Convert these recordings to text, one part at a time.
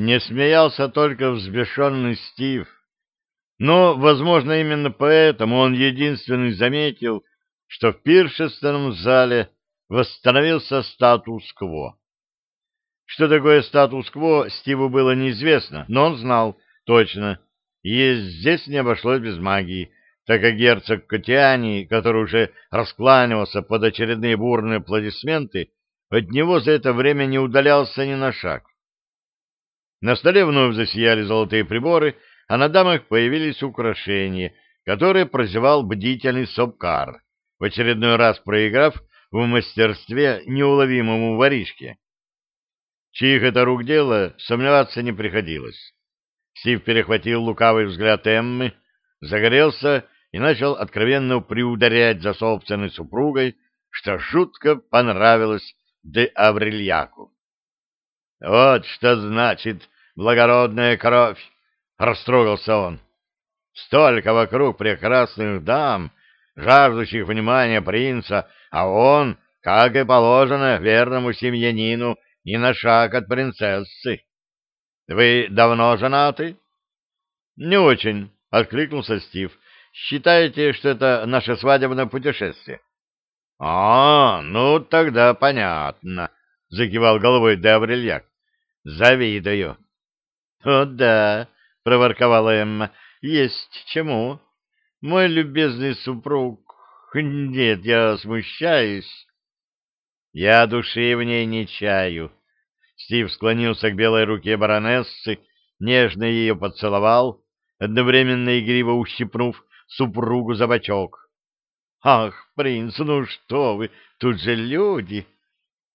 Не смеялся только взбешенный Стив. Но, возможно, именно поэтому он единственный заметил, что в пиршественном зале восстановился статус-кво. Что такое статус-кво, Стиву было неизвестно, но он знал точно, и здесь не обошлось без магии, так как герцог Котиани, который уже раскланивался под очередные бурные аплодисменты, от него за это время не удалялся ни на шаг. На столе вновь засияли золотые приборы, а на дамах появились украшения, которые прозевал бдительный Сопкар, в очередной раз проиграв в мастерстве неуловимому воришке. Чьих это рук дело, сомневаться не приходилось. Стив перехватил лукавый взгляд Эммы, загорелся и начал откровенно приударять за собственной супругой, что жутко понравилось де Аврельяку. «Вот что значит благородная кровь!» — растрогался он. «Столько вокруг прекрасных дам, жаждущих внимания принца, а он, как и положено верному семьянину, ни на шаг от принцессы. Вы давно женаты?» «Не очень», — откликнулся Стив. «Считаете, что это наше свадебное путешествие?» «А, ну тогда понятно», — закивал головой Деврельяк. «Завидую». «О да», — проворковала Эмма, — «есть чему. Мой любезный супруг... Нет, я смущаюсь». «Я души в ней не чаю». Стив склонился к белой руке баронессы, нежно ее поцеловал, одновременно игриво ущипнув супругу за бочок. «Ах, принц, ну что вы, тут же люди!»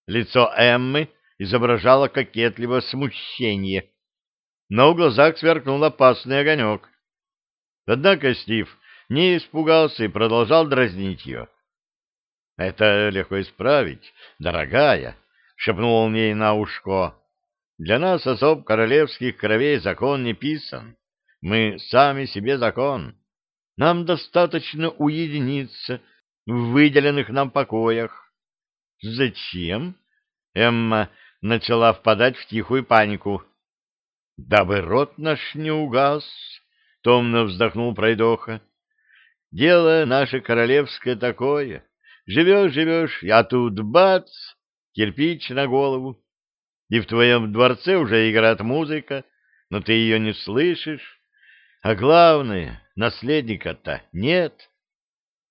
Лицо Эммы изображало кокетливое смущение, но в глазах сверкнул опасный огонек. Однако Стив не испугался и продолжал дразнить ее. «Это легко исправить, дорогая», — шепнул он ей на ушко. «Для нас, особ королевских кровей, закон не писан. Мы сами себе закон». Нам достаточно уединиться в выделенных нам покоях. Зачем? Эмма начала впадать в тихую панику. Дабы рот наш не угас, томно вздохнул пройдоха. Дело наше королевское такое. Живешь-живешь, я тут бац, кирпич на голову. И в твоем дворце уже играет музыка, но ты ее не слышишь. А главное, наследника-то нет.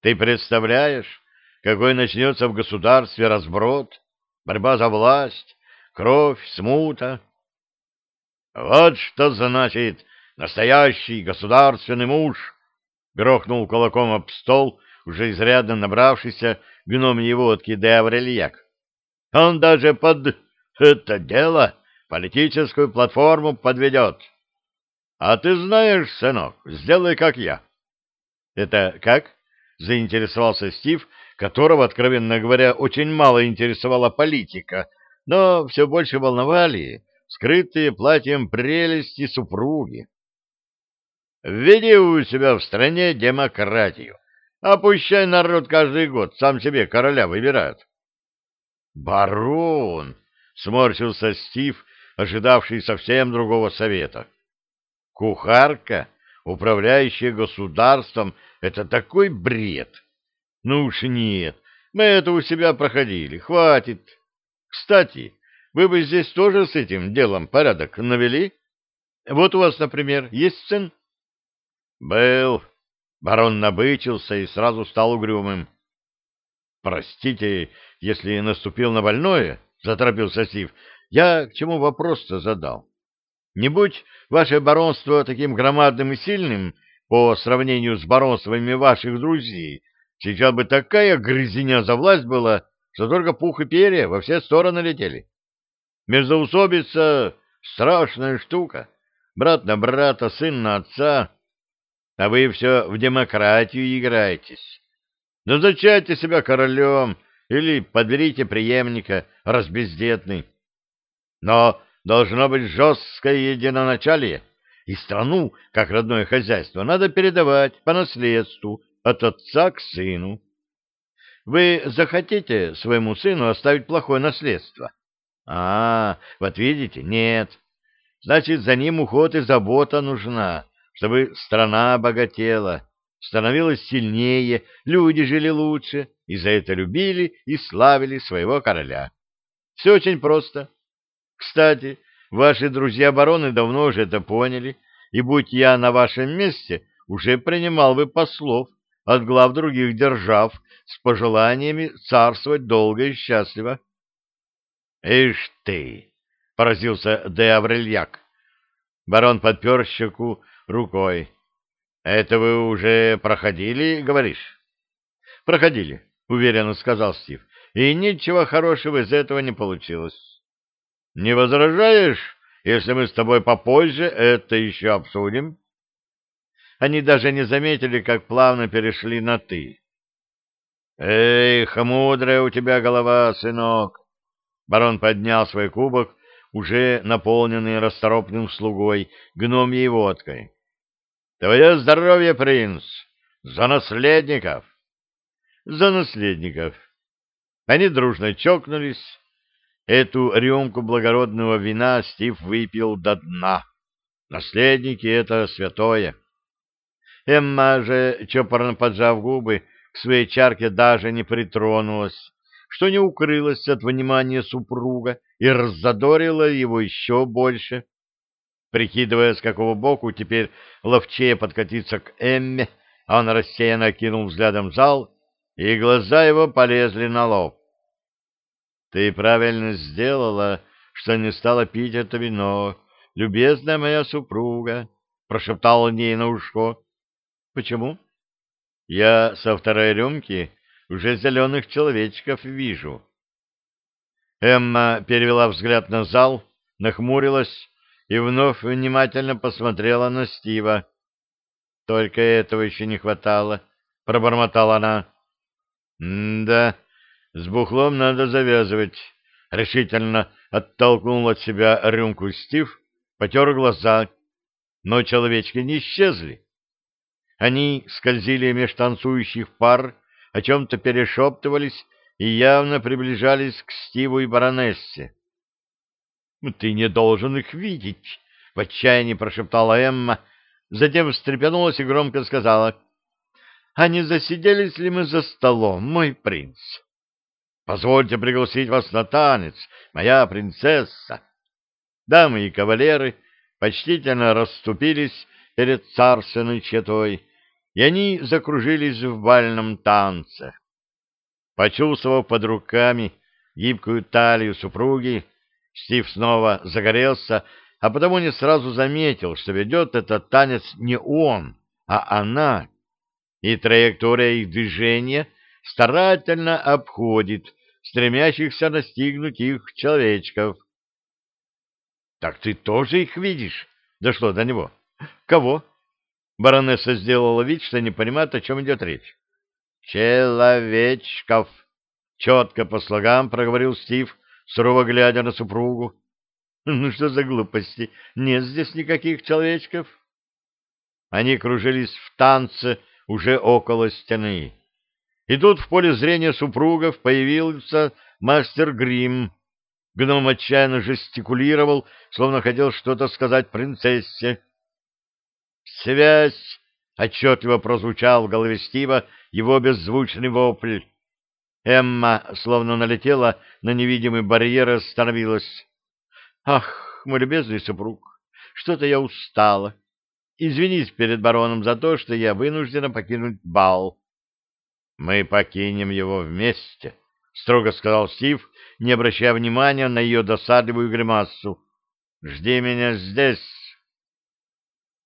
Ты представляешь, какой начнется в государстве разброд, борьба за власть, кровь, смута? Вот что значит настоящий государственный муж, грохнул кулаком об стол, уже изрядно набравшийся его водки де Аврельяк. Он даже под это дело политическую платформу подведет. А ты знаешь, сынок, сделай как я. Это как? Заинтересовался Стив, которого, откровенно говоря, очень мало интересовала политика, но все больше волновали скрытые платьем прелести супруги. Введи у себя в стране демократию, а народ каждый год сам себе короля выбирает. Барон! — сморщился Стив, ожидавший совсем другого совета. Кухарка, управляющая государством, это такой бред. Ну уж нет, мы это у себя проходили, хватит. Кстати, вы бы здесь тоже с этим делом порядок навели? Вот у вас, например, есть сын? Был. Барон набычился и сразу стал угрюмым. Простите, если наступил на больное, заторопился Стив. Я к чему вопрос-то задал? Не будь ваше баронство таким громадным и сильным по сравнению с баронствами ваших друзей, сейчас бы такая грызня за власть была, что только пух и перья во все стороны летели. Междоусобица — страшная штука. Брат на брата, сын на отца. А вы все в демократию играетесь. Назначайте себя королем или подберите преемника, разбездетный. Но должно быть жесткое единоначалие, и страну, как родное хозяйство, надо передавать по наследству от отца к сыну. Вы захотите своему сыну оставить плохое наследство? А, вот видите, нет. Значит, за ним уход и забота нужна, чтобы страна богатела, становилась сильнее, люди жили лучше, и за это любили и славили своего короля. Все очень просто. Кстати, ваши друзья-бароны давно уже это поняли, и будь я на вашем месте, уже принимал бы послов от глав других держав с пожеланиями царствовать долго и счастливо. — Ишь ты! — поразился де Аврельяк. Барон подпер щеку рукой. — Это вы уже проходили, говоришь? — Проходили, — уверенно сказал Стив. — И ничего хорошего из этого не получилось. — Не возражаешь, если мы с тобой попозже это еще обсудим? Они даже не заметили, как плавно перешли на «ты». «Эх, мудрая у тебя голова, сынок!» Барон поднял свой кубок, уже наполненный расторопным слугой, гномьей водкой. «Твое здоровье, принц! За наследников!» «За наследников!» Они дружно чокнулись. Эту рюмку благородного вина Стив выпил до дна. Наследники — это святое. Эмма же, чопорно поджав губы, к своей чарке даже не притронулась, что не укрылась от внимания супруга и раззадорила его еще больше. Прикидывая, с какого боку теперь ловчее подкатиться к Эмме, он рассеянно кинул взглядом зал, и глаза его полезли на лоб. — Ты правильно сделала, что не стала пить это вино, любезная моя супруга, — прошептал он ей на ушко. — Почему? — я со второй рюмки уже зеленых человечков вижу. Эмма перевела взгляд на зал, нахмурилась и вновь внимательно посмотрела на Стива. Только этого еще не хватало, — пробормотала она. — Да, с бухлом надо завязывать. Решительно оттолкнул от себя рюмку Стив, потер глаза, но человечки не исчезли. Они скользили меж танцующих пар, о чем-то перешептывались и явно приближались к Стиву и баронессе. — Ты не должен их видеть! — в отчаянии прошептала Эмма, затем встрепенулась и громко сказала. — А не засиделись ли мы за столом, мой принц? — Позвольте пригласить вас на танец, моя принцесса. Дамы и кавалеры почтительно расступились перед царственной четой, и они закружились в бальном танце. Почувствовав под руками гибкую талию супруги, Стив снова загорелся, а потому не сразу заметил, что ведет этот танец не он, а она, и траектория их движения старательно обходит стремящихся настигнуть их человечков. — Так ты тоже их видишь? — дошло до него. — Кого? Баронесса сделала вид, что не понимает, о чем идет речь. «Человечков!» — четко по слогам проговорил Стив, сурово глядя на супругу. «Ну что за глупости? Нет здесь никаких человечков!» Они кружились в танце уже около стены. И тут в поле зрения супругов появился мастер Грим. Гном отчаянно жестикулировал, словно хотел что-то сказать принцессе. «Связь!» — отчетливо прозвучал в голове Стива его беззвучный вопль. Эмма словно налетела на невидимый барьер и остановилась. «Ах, мой любезный супруг, что-то я устала. Извинись перед бароном за то, что я вынуждена покинуть бал». «Мы покинем его вместе», — строго сказал Стив, не обращая внимания на ее досадливую гримасу. «Жди меня здесь».